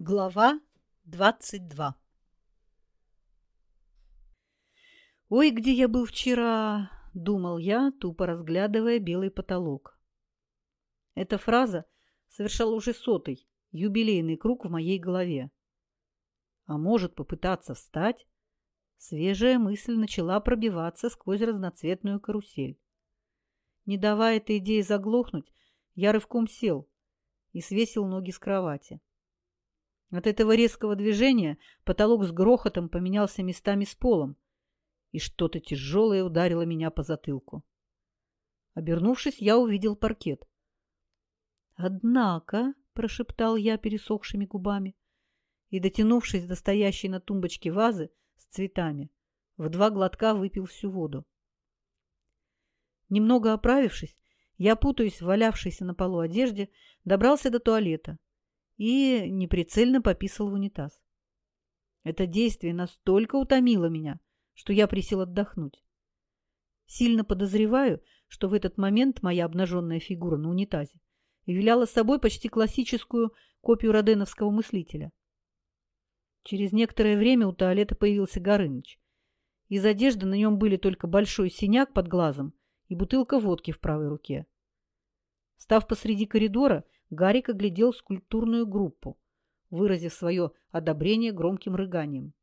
Глава 22 «Ой, где я был вчера!» — думал я, тупо разглядывая белый потолок. Эта фраза совершала уже сотый, юбилейный круг в моей голове. А может попытаться встать? Свежая мысль начала пробиваться сквозь разноцветную карусель. Не давая этой идее заглохнуть, я рывком сел и свесил ноги с кровати. От этого резкого движения потолок с грохотом поменялся местами с полом, и что-то тяжелое ударило меня по затылку. Обернувшись, я увидел паркет. «Однако», — прошептал я пересохшими губами, и, дотянувшись до стоящей на тумбочке вазы с цветами, в два глотка выпил всю воду. Немного оправившись, я, путаясь в валявшейся на полу одежде, добрался до туалета и неприцельно пописал в унитаз. Это действие настолько утомило меня, что я присел отдохнуть. Сильно подозреваю, что в этот момент моя обнаженная фигура на унитазе являла собой почти классическую копию роденовского мыслителя. Через некоторое время у туалета появился Горыныч. Из одежды на нем были только большой синяк под глазом и бутылка водки в правой руке. Став посреди коридора, Гарик оглядел скульптурную группу, выразив свое одобрение громким рыганием.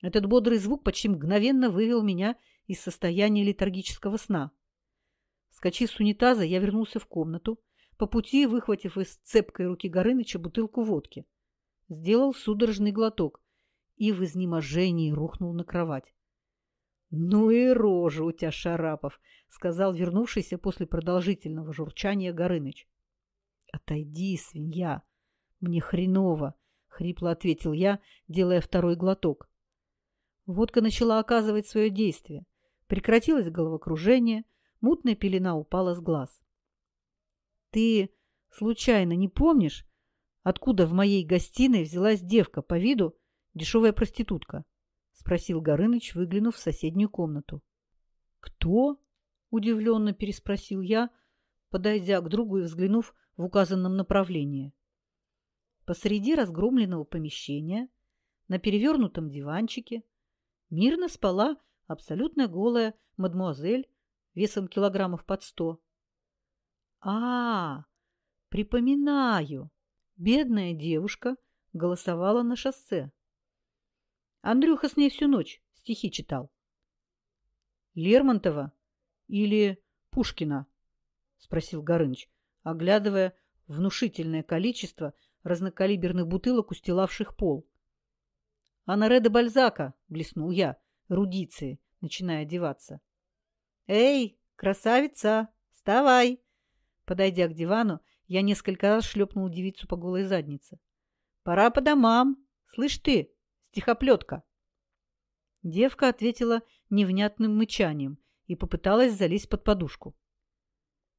Этот бодрый звук почти мгновенно вывел меня из состояния летаргического сна. Скочив с унитаза, я вернулся в комнату, по пути выхватив из цепкой руки Горыныча бутылку водки. Сделал судорожный глоток и в изнеможении рухнул на кровать. — Ну и рожа у тебя, Шарапов! — сказал вернувшийся после продолжительного журчания Горыныч. «Отойди, свинья! Мне хреново!» — хрипло ответил я, делая второй глоток. Водка начала оказывать свое действие. Прекратилось головокружение, мутная пелена упала с глаз. «Ты случайно не помнишь, откуда в моей гостиной взялась девка по виду дешевая проститутка?» — спросил Горыныч, выглянув в соседнюю комнату. «Кто?» — удивленно переспросил я, подойдя к другу и взглянув в указанном направлении. Посреди разгромленного помещения, на перевернутом диванчике, мирно спала абсолютно голая мадмуазель весом килограммов под сто. А, припоминаю, бедная девушка голосовала на шоссе. Андрюха с ней всю ночь стихи читал. Лермонтова или Пушкина? — спросил Горыныч оглядывая внушительное количество разнокалиберных бутылок, устилавших пол. «Анаре де Бальзака!» — блеснул я, рудиции, начиная одеваться. «Эй, красавица, вставай!» Подойдя к дивану, я несколько раз шлепнул девицу по голой заднице. «Пора по домам! Слышь ты, стихоплетка!» Девка ответила невнятным мычанием и попыталась залезть под подушку.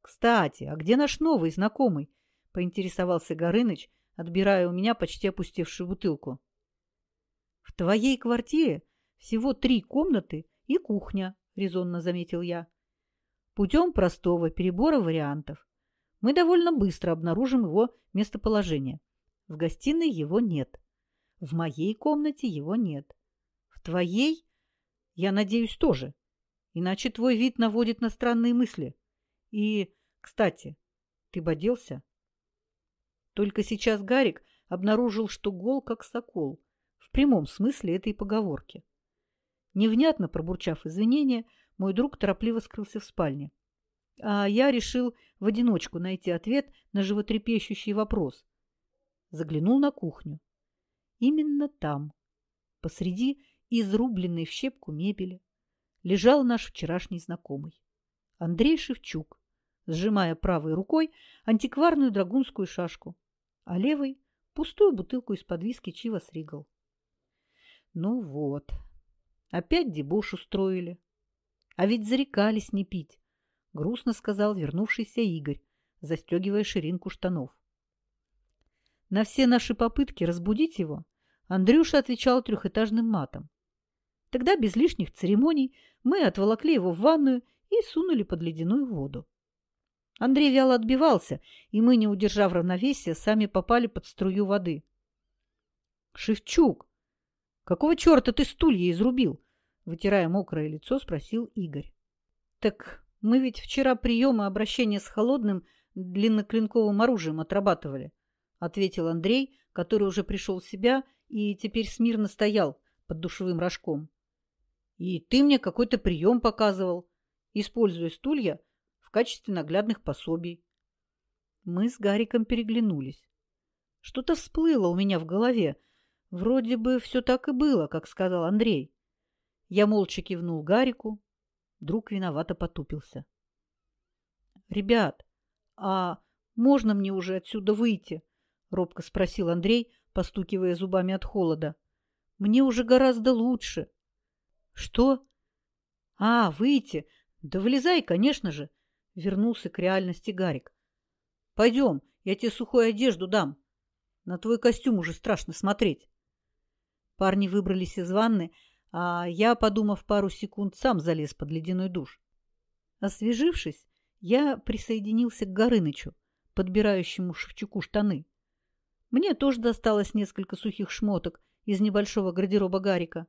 «Кстати, а где наш новый знакомый?» — поинтересовался Горыныч, отбирая у меня почти опустевшую бутылку. «В твоей квартире всего три комнаты и кухня», — резонно заметил я. «Путем простого перебора вариантов мы довольно быстро обнаружим его местоположение. В гостиной его нет. В моей комнате его нет. В твоей, я надеюсь, тоже. Иначе твой вид наводит на странные мысли. И кстати, ты боделся? Только сейчас Гарик обнаружил, что гол как сокол, в прямом смысле этой поговорки. Невнятно пробурчав извинения, мой друг торопливо скрылся в спальне. А я решил в одиночку найти ответ на животрепещущий вопрос. Заглянул на кухню. Именно там, посреди изрубленной в щепку мебели, лежал наш вчерашний знакомый. Андрей Шевчук, сжимая правой рукой антикварную драгунскую шашку, а левой – пустую бутылку из-под виски Чивас Ригал. Ну вот, опять дебош устроили. А ведь зарекались не пить, грустно сказал вернувшийся Игорь, застегивая ширинку штанов. На все наши попытки разбудить его Андрюша отвечал трехэтажным матом. Тогда без лишних церемоний мы отволокли его в ванную и сунули под ледяную воду. Андрей вяло отбивался, и мы, не удержав равновесия, сами попали под струю воды. Шевчук, какого черта ты стулья изрубил? Вытирая мокрое лицо, спросил Игорь. Так мы ведь вчера приемы обращения с холодным длинноклинковым оружием отрабатывали, ответил Андрей, который уже пришел в себя и теперь смирно стоял под душевым рожком. И ты мне какой-то прием показывал, используя стулья качестве наглядных пособий. Мы с Гариком переглянулись. Что-то всплыло у меня в голове. Вроде бы все так и было, как сказал Андрей. Я молча кивнул Гарику. Друг виновато потупился. «Ребят, а можно мне уже отсюда выйти?» — робко спросил Андрей, постукивая зубами от холода. «Мне уже гораздо лучше». «Что?» «А, выйти? Да вылезай, конечно же!» — вернулся к реальности Гарик. «Пойдем, я тебе сухую одежду дам. На твой костюм уже страшно смотреть». Парни выбрались из ванны, а я, подумав пару секунд, сам залез под ледяной душ. Освежившись, я присоединился к Горынычу, подбирающему Шевчуку штаны. Мне тоже досталось несколько сухих шмоток из небольшого гардероба Гарика.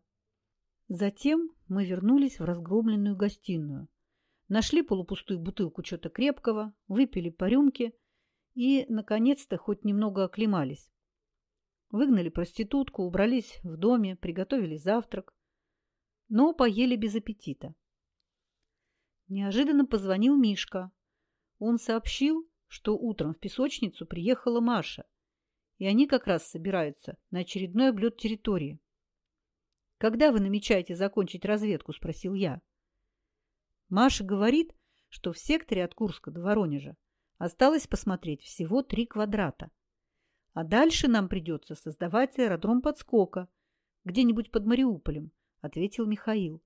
Затем мы вернулись в разгромленную гостиную. Нашли полупустую бутылку чего-то крепкого, выпили по рюмке и, наконец-то, хоть немного оклемались. Выгнали проститутку, убрались в доме, приготовили завтрак но поели без аппетита. Неожиданно позвонил Мишка. Он сообщил, что утром в песочницу приехала Маша, и они как раз собираются на очередной облет территории. «Когда вы намечаете закончить разведку?» – спросил я. Маша говорит, что в секторе от Курска до Воронежа осталось посмотреть всего три квадрата. А дальше нам придется создавать аэродром подскока где-нибудь под Мариуполем, — ответил Михаил.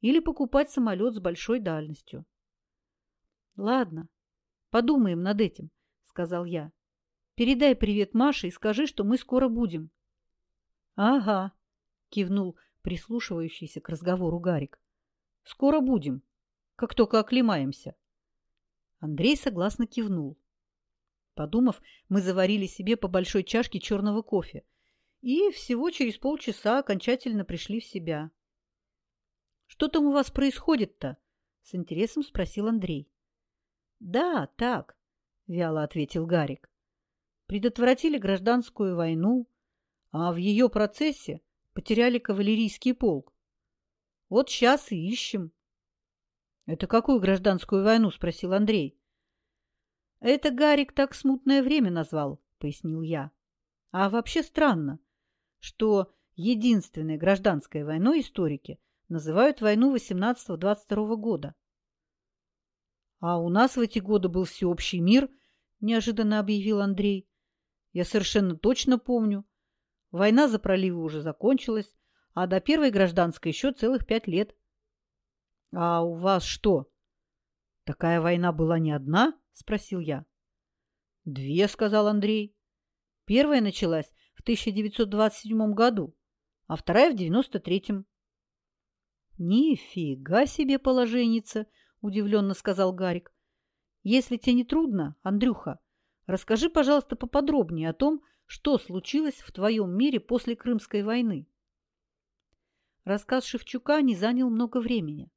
«Или покупать самолет с большой дальностью». «Ладно, подумаем над этим», — сказал я. «Передай привет Маше и скажи, что мы скоро будем». «Ага», — кивнул прислушивающийся к разговору Гарик. «Скоро будем, как только оклемаемся». Андрей согласно кивнул. Подумав, мы заварили себе по большой чашке черного кофе и всего через полчаса окончательно пришли в себя. «Что там у вас происходит-то?» — с интересом спросил Андрей. «Да, так», — вяло ответил Гарик. «Предотвратили гражданскую войну, а в ее процессе потеряли кавалерийский полк. Вот сейчас и ищем». «Это какую гражданскую войну?» — спросил Андрей. «Это Гарик так смутное время назвал», — пояснил я. «А вообще странно что единственной гражданской войной историки называют войну 18-22 года. «А у нас в эти годы был всеобщий мир», – неожиданно объявил Андрей. «Я совершенно точно помню. Война за проливы уже закончилась, а до первой гражданской еще целых пять лет». «А у вас что? Такая война была не одна?» – спросил я. «Две», – сказал Андрей. «Первая началась в 1927 году, а вторая в 93-м. «Нифига себе положенница!» – удивленно сказал Гарик. «Если тебе не трудно, Андрюха, расскажи, пожалуйста, поподробнее о том, что случилось в твоем мире после Крымской войны». Рассказ Шевчука не занял много времени.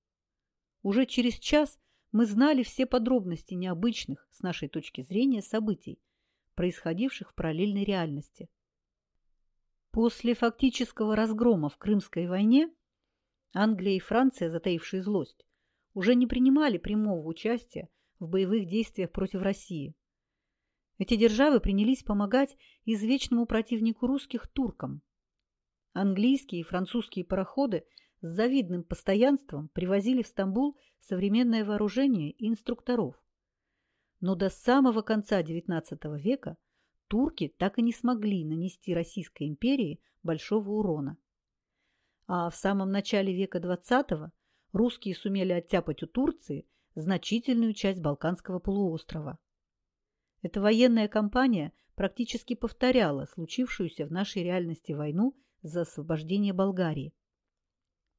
Уже через час мы знали все подробности необычных, с нашей точки зрения, событий, происходивших в параллельной реальности. После фактического разгрома в Крымской войне Англия и Франция, затаившие злость, уже не принимали прямого участия в боевых действиях против России. Эти державы принялись помогать извечному противнику русских туркам. Английские и французские пароходы с завидным постоянством привозили в Стамбул современное вооружение и инструкторов. Но до самого конца XIX века турки так и не смогли нанести Российской империи большого урона. А в самом начале века XX русские сумели оттяпать у Турции значительную часть Балканского полуострова. Эта военная кампания практически повторяла случившуюся в нашей реальности войну за освобождение Болгарии.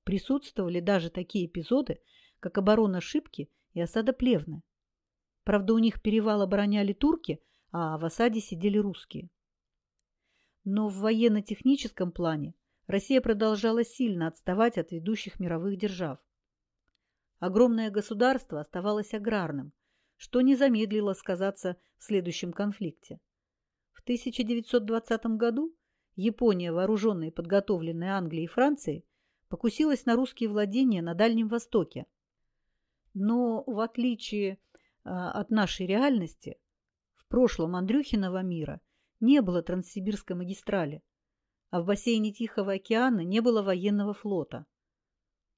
Присутствовали даже такие эпизоды, как оборона Шипки и осада Плевны. Правда, у них перевал обороняли турки, а в осаде сидели русские. Но в военно-техническом плане Россия продолжала сильно отставать от ведущих мировых держав. Огромное государство оставалось аграрным, что не замедлило сказаться в следующем конфликте. В 1920 году Япония, вооруженная и подготовленная Англией и Францией, покусилась на русские владения на Дальнем Востоке. Но в отличие а, от нашей реальности, в прошлом Андрюхиного мира не было Транссибирской магистрали, а в бассейне Тихого океана не было военного флота.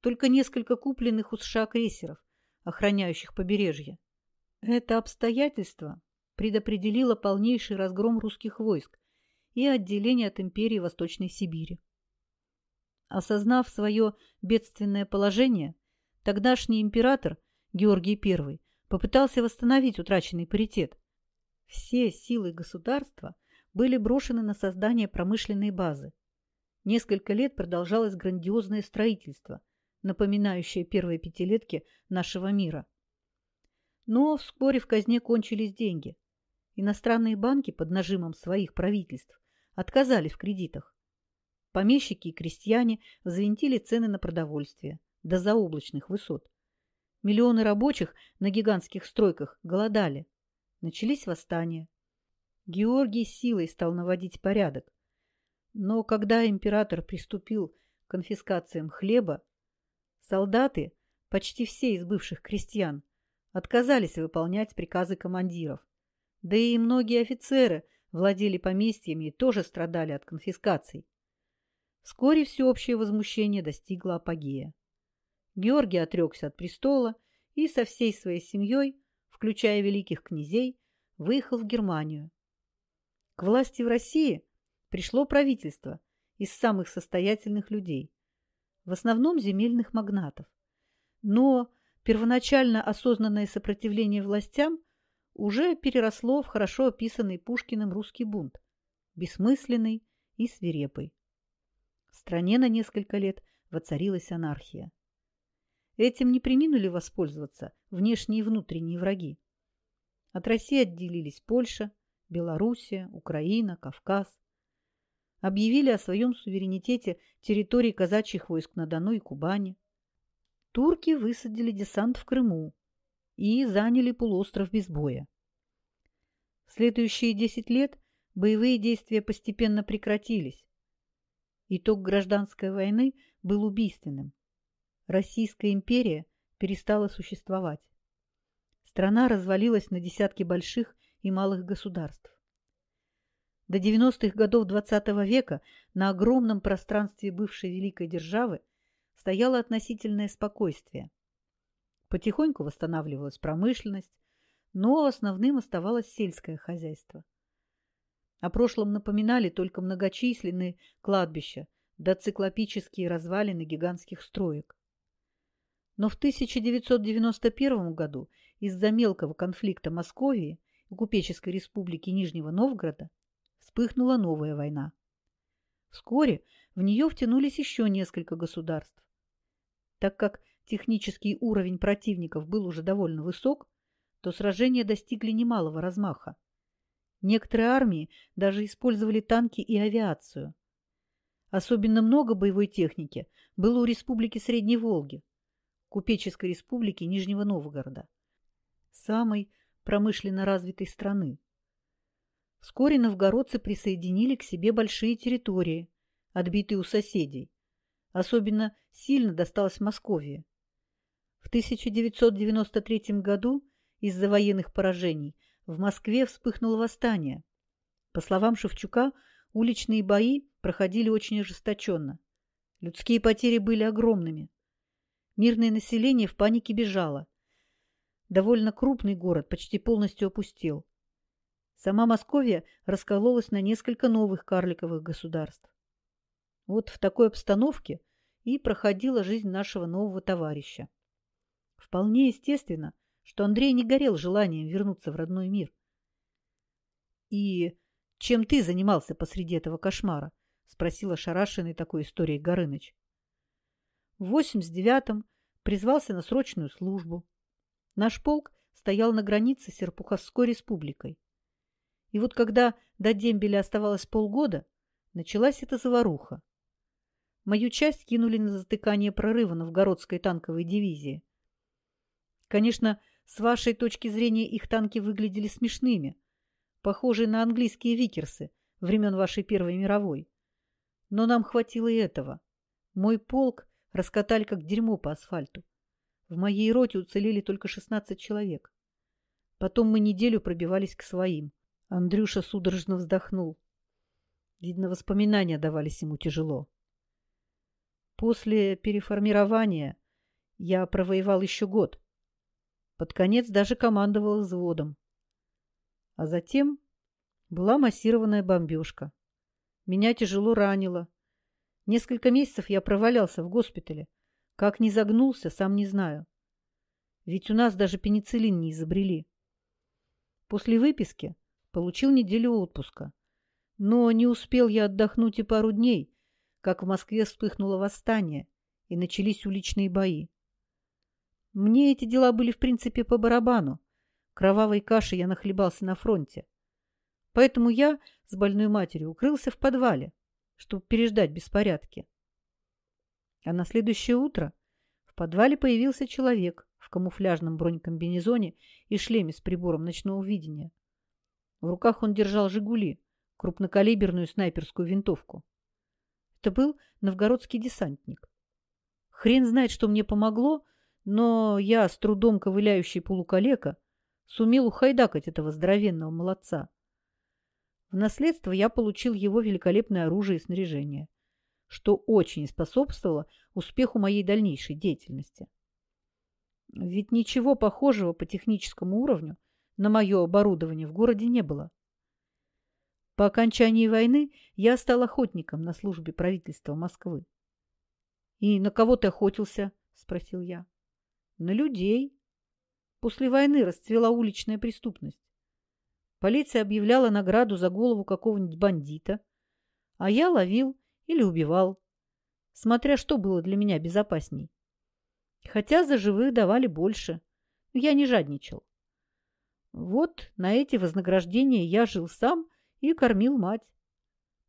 Только несколько купленных у США крейсеров, охраняющих побережье. Это обстоятельство предопределило полнейший разгром русских войск и отделение от империи Восточной Сибири. Осознав свое бедственное положение, тогдашний император Георгий I попытался восстановить утраченный паритет. Все силы государства были брошены на создание промышленной базы. Несколько лет продолжалось грандиозное строительство, напоминающее первые пятилетки нашего мира. Но вскоре в казне кончились деньги. Иностранные банки под нажимом своих правительств отказались в кредитах. Помещики и крестьяне взвинтили цены на продовольствие до заоблачных высот. Миллионы рабочих на гигантских стройках голодали. Начались восстания. Георгий силой стал наводить порядок. Но когда император приступил к конфискациям хлеба, солдаты, почти все из бывших крестьян, отказались выполнять приказы командиров. Да и многие офицеры владели поместьями и тоже страдали от конфискаций. Вскоре всеобщее возмущение достигло апогея. Георгий отрекся от престола и со всей своей семьей, включая великих князей, выехал в Германию. К власти в России пришло правительство из самых состоятельных людей, в основном земельных магнатов. Но первоначально осознанное сопротивление властям уже переросло в хорошо описанный Пушкиным русский бунт, бессмысленный и свирепый. В стране на несколько лет воцарилась анархия. Этим не приминули воспользоваться внешние и внутренние враги. От России отделились Польша, Белоруссия, Украина, Кавказ. Объявили о своем суверенитете территории казачьих войск на Дону и Кубани. Турки высадили десант в Крыму и заняли полуостров без боя. В следующие 10 лет боевые действия постепенно прекратились, Итог гражданской войны был убийственным. Российская империя перестала существовать. Страна развалилась на десятки больших и малых государств. До 90-х годов XX века на огромном пространстве бывшей великой державы стояло относительное спокойствие. Потихоньку восстанавливалась промышленность, но основным оставалось сельское хозяйство. О прошлом напоминали только многочисленные кладбища да циклопические развалины гигантских строек. Но в 1991 году из-за мелкого конфликта Московии и Купеческой республики Нижнего Новгорода вспыхнула новая война. Вскоре в нее втянулись еще несколько государств. Так как технический уровень противников был уже довольно высок, то сражения достигли немалого размаха. Некоторые армии даже использовали танки и авиацию. Особенно много боевой техники было у Республики Средней Волги, Купеческой Республики Нижнего Новгорода, самой промышленно развитой страны. Вскоре новгородцы присоединили к себе большие территории, отбитые у соседей. Особенно сильно досталось Московии. В 1993 году из-за военных поражений – в Москве вспыхнуло восстание. По словам Шевчука, уличные бои проходили очень ожесточенно. Людские потери были огромными. Мирное население в панике бежало. Довольно крупный город почти полностью опустел. Сама Московия раскололась на несколько новых карликовых государств. Вот в такой обстановке и проходила жизнь нашего нового товарища. Вполне естественно, что Андрей не горел желанием вернуться в родной мир. «И чем ты занимался посреди этого кошмара?» — спросила шарашенный такой историей Горыныч. В 89-м призвался на срочную службу. Наш полк стоял на границе с Серпуховской республикой. И вот когда до дембеля оставалось полгода, началась эта заваруха. Мою часть кинули на затыкание прорыва новгородской танковой дивизии. Конечно, с вашей точки зрения их танки выглядели смешными, похожие на английские викерсы времен вашей Первой мировой. Но нам хватило и этого. Мой полк раскатали как дерьмо по асфальту. В моей роте уцелели только 16 человек. Потом мы неделю пробивались к своим. Андрюша судорожно вздохнул. Видно, воспоминания давались ему тяжело. После переформирования я провоевал еще год. Под конец даже командовал взводом. А затем была массированная бомбежка. Меня тяжело ранило. Несколько месяцев я провалялся в госпитале. Как не загнулся, сам не знаю. Ведь у нас даже пенициллин не изобрели. После выписки получил неделю отпуска. Но не успел я отдохнуть и пару дней, как в Москве вспыхнуло восстание и начались уличные бои. Мне эти дела были в принципе по барабану. Кровавой каши я нахлебался на фронте. Поэтому я с больной матерью укрылся в подвале, чтобы переждать беспорядки. А на следующее утро в подвале появился человек в камуфляжном бронекомбинезоне и шлеме с прибором ночного видения. В руках он держал «Жигули», крупнокалиберную снайперскую винтовку. Это был новгородский десантник. Хрен знает, что мне помогло, но я, с трудом ковыляющий полукалека, сумел ухайдакать этого здоровенного молодца. В наследство я получил его великолепное оружие и снаряжение, что очень способствовало успеху моей дальнейшей деятельности. Ведь ничего похожего по техническому уровню на мое оборудование в городе не было. По окончании войны я стал охотником на службе правительства Москвы. «И на кого ты охотился?» – спросил я. «На людей. После войны расцвела уличная преступность. Полиция объявляла награду за голову какого-нибудь бандита, а я ловил или убивал, смотря что было для меня безопасней. Хотя за живых давали больше, но я не жадничал. Вот на эти вознаграждения я жил сам и кормил мать.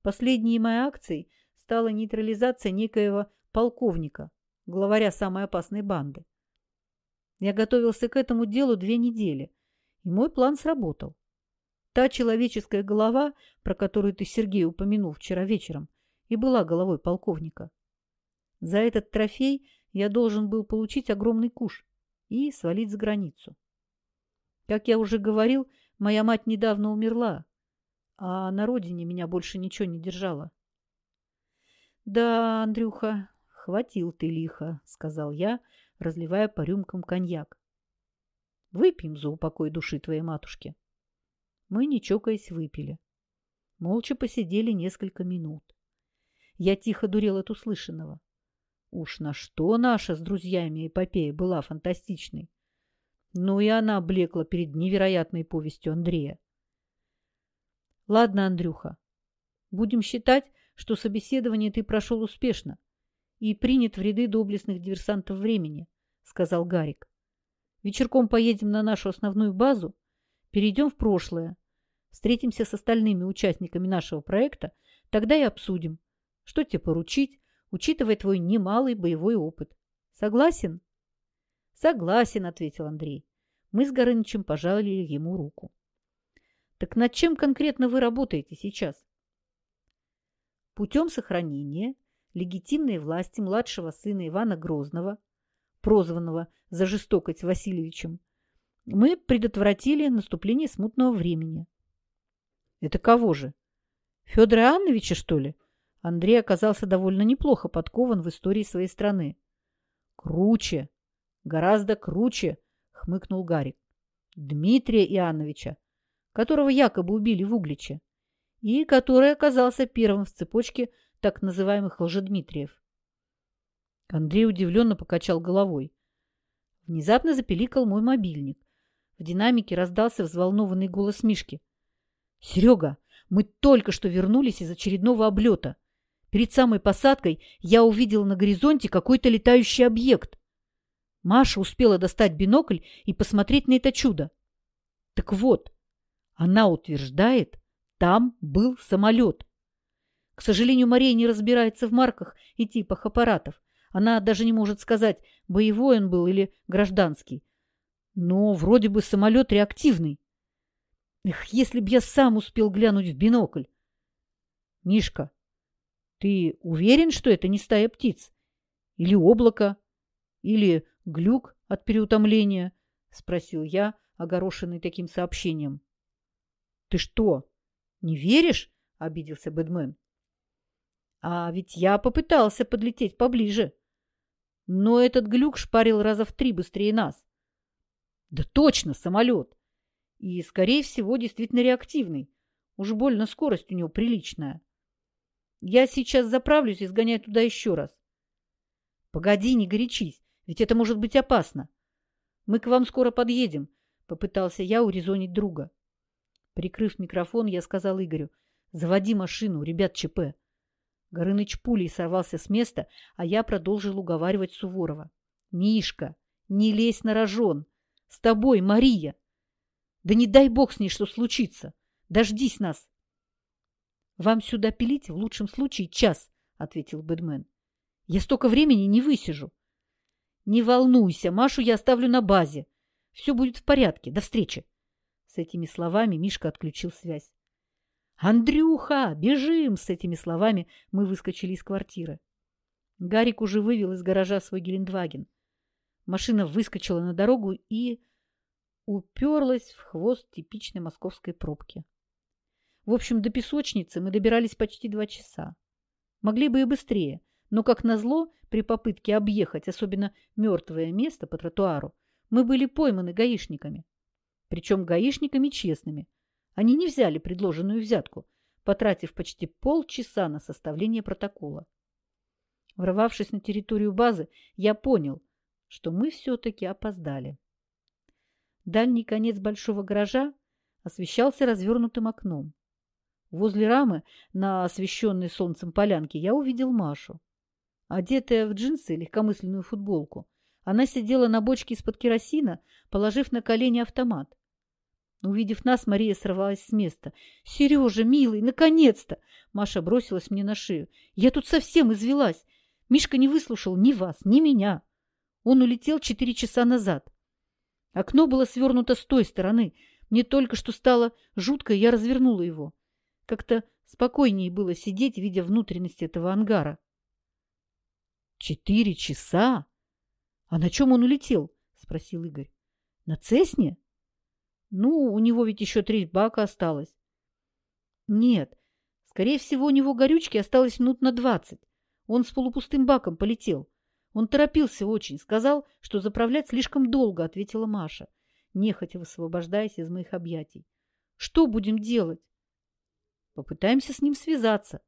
Последней моей акцией стала нейтрализация некоего полковника, главаря самой опасной банды. Я готовился к этому делу две недели, и мой план сработал. Та человеческая голова, про которую ты, Сергей, упомянул вчера вечером, и была головой полковника. За этот трофей я должен был получить огромный куш и свалить за границу. Как я уже говорил, моя мать недавно умерла, а на родине меня больше ничего не держало. «Да, Андрюха, хватил ты лихо», — сказал я, разливая по рюмкам коньяк. «Выпьем за упокой души твоей матушки». Мы, не чокаясь, выпили. Молча посидели несколько минут. Я тихо дурел от услышанного. Уж на что наша с друзьями эпопея была фантастичной. Ну и она блекла перед невероятной повестью Андрея. Ладно, Андрюха, будем считать, что собеседование ты прошел успешно и принят в ряды доблестных диверсантов времени, сказал Гарик. Вечерком поедем на нашу основную базу, перейдем в прошлое, Встретимся с остальными участниками нашего проекта, тогда и обсудим, что тебе поручить, учитывая твой немалый боевой опыт. Согласен? Согласен, ответил Андрей. Мы с Горынычем пожали ему руку. Так над чем конкретно вы работаете сейчас? Путем сохранения легитимной власти младшего сына Ивана Грозного, прозванного за жестокость Васильевичем, мы предотвратили наступление смутного времени. Это кого же? Федора Иоанновича, что ли? Андрей оказался довольно неплохо подкован в истории своей страны. Круче, гораздо круче, хмыкнул Гарик. Дмитрия Иоанновича, которого якобы убили в Угличе, и который оказался первым в цепочке так называемых лжедмитриев. Андрей удивленно покачал головой. Внезапно запеликал мой мобильник. В динамике раздался взволнованный голос Мишки. «Серега, мы только что вернулись из очередного облета. Перед самой посадкой я увидел на горизонте какой-то летающий объект. Маша успела достать бинокль и посмотреть на это чудо. Так вот, она утверждает, там был самолет. К сожалению, Мария не разбирается в марках и типах аппаратов. Она даже не может сказать, боевой он был или гражданский. Но вроде бы самолет реактивный. Эх, если б я сам успел глянуть в бинокль. Мишка, ты уверен, что это не стая птиц? Или облако? Или глюк от переутомления? Спросил я, огорошенный таким сообщением. Ты что, не веришь? Обиделся Бэдмен. А ведь я попытался подлететь поближе. Но этот глюк шпарил раза в три быстрее нас. Да точно, самолет. И, скорее всего, действительно реактивный. Уж больно скорость у него приличная. Я сейчас заправлюсь и сгоняю туда еще раз. Погоди, не горячись, ведь это может быть опасно. Мы к вам скоро подъедем, попытался я урезонить друга. Прикрыв микрофон, я сказал Игорю, заводи машину, ребят ЧП. Горыныч пулей сорвался с места, а я продолжил уговаривать Суворова. «Мишка, не лезь на рожон! С тобой, Мария! Да не дай бог с ней что случится! Дождись нас!» «Вам сюда пилить в лучшем случае час», — ответил Бэдмен. «Я столько времени не высижу». «Не волнуйся, Машу я оставлю на базе. Все будет в порядке. До встречи!» С этими словами Мишка отключил связь. «Андрюха, бежим!» С этими словами мы выскочили из квартиры. Гарик уже вывел из гаража свой Гелендваген. Машина выскочила на дорогу и уперлась в хвост типичной московской пробки. В общем, до песочницы мы добирались почти два часа. Могли бы и быстрее, но, как назло, при попытке объехать особенно мертвое место по тротуару, мы были пойманы гаишниками. Причем гаишниками честными – они не взяли предложенную взятку, потратив почти полчаса на составление протокола. Ворвавшись на территорию базы, я понял, что мы все-таки опоздали. Дальний конец большого гаража освещался развернутым окном. Возле рамы на освещенной солнцем полянке я увидел Машу. Одетая в джинсы и легкомысленную футболку, она сидела на бочке из-под керосина, положив на колени автомат. Увидев нас, Мария сорвалась с места. «Сережа, милый, наконец-то!» Маша бросилась мне на шею. «Я тут совсем извелась. Мишка не выслушал ни вас, ни меня. Он улетел четыре часа назад. Окно было свернуто с той стороны. Мне только что стало жутко, я развернула его. Как-то спокойнее было сидеть, видя внутренности этого ангара. «Четыре часа? А на чем он улетел?» – спросил Игорь. «На Цесне?» Ну, у него ведь еще треть бака осталось. Нет, скорее всего, у него горючки осталось минут на двадцать. Он с полупустым баком полетел. Он торопился очень, сказал, что заправлять слишком долго, ответила Маша, нехотя высвобождаясь из моих объятий. Что будем делать? Попытаемся с ним связаться.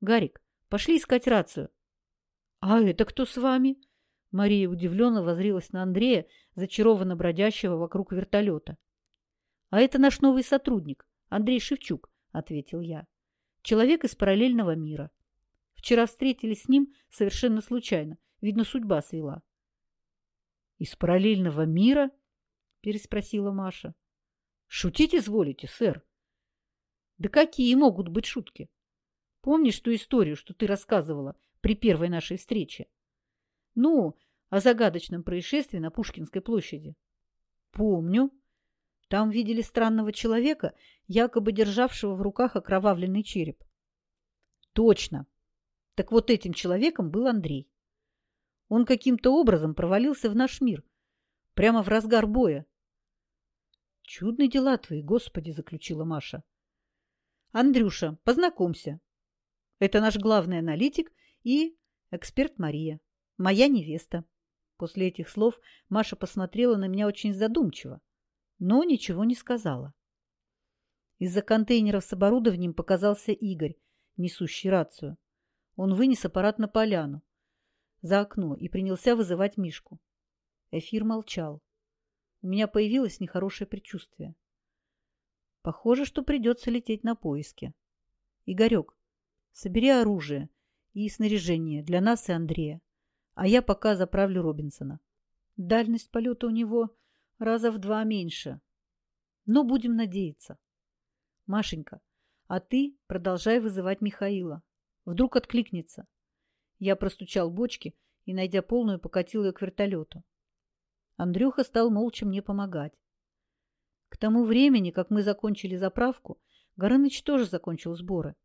Гарик, пошли искать рацию. А это кто с вами? Мария удивленно возрилась на Андрея, зачарованно бродящего вокруг вертолета. А это наш новый сотрудник, Андрей Шевчук, ответил я. Человек из параллельного мира. Вчера встретились с ним совершенно случайно. Видно, судьба свела. Из параллельного мира? переспросила Маша. Шутить изволите, сэр? Да какие могут быть шутки? Помнишь ту историю, что ты рассказывала при первой нашей встрече? Ну, о загадочном происшествии на Пушкинской площади. Помню, там видели странного человека, якобы державшего в руках окровавленный череп. Точно. Так вот этим человеком был Андрей. Он каким-то образом провалился в наш мир, прямо в разгар боя. Чудные дела твои, Господи, заключила Маша. Андрюша, познакомься. Это наш главный аналитик и эксперт Мария, моя невеста. После этих слов Маша посмотрела на меня очень задумчиво но ничего не сказала. Из-за контейнеров с оборудованием показался Игорь, несущий рацию. Он вынес аппарат на поляну, за окно, и принялся вызывать Мишку. Эфир молчал. У меня появилось нехорошее предчувствие. Похоже, что придется лететь на поиски. Игорек, собери оружие и снаряжение для нас и Андрея, а я пока заправлю Робинсона. Дальность полета у него раза в два меньше. Но будем надеяться. Машенька, а ты продолжай вызывать Михаила. Вдруг откликнется. Я простучал бочки и, найдя полную, покатил ее к вертолету. Андрюха стал молча мне помогать. К тому времени, как мы закончили заправку, Горыныч тоже закончил сборы.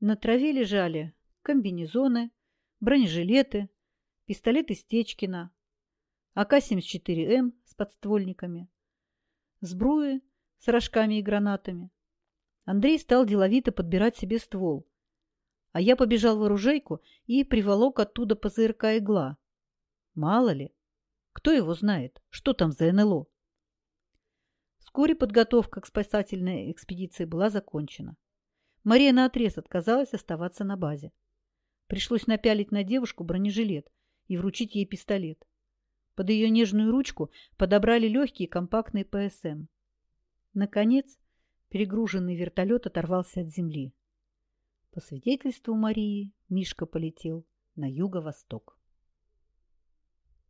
На траве лежали комбинезоны, бронежилеты, пистолеты Стечкина, АК-74М с подствольниками, сбруи с рожками и гранатами. Андрей стал деловито подбирать себе ствол, а я побежал в оружейку и приволок оттуда ПЗРК игла. Мало ли, кто его знает, что там за НЛО. Вскоре подготовка к спасательной экспедиции была закончена. Мария наотрез отказалась оставаться на базе. Пришлось напялить на девушку бронежилет и вручить ей пистолет. Под ее нежную ручку подобрали легкий компактный ПСМ. Наконец, перегруженный вертолет оторвался от земли. По свидетельству Марии, Мишка полетел на юго-восток.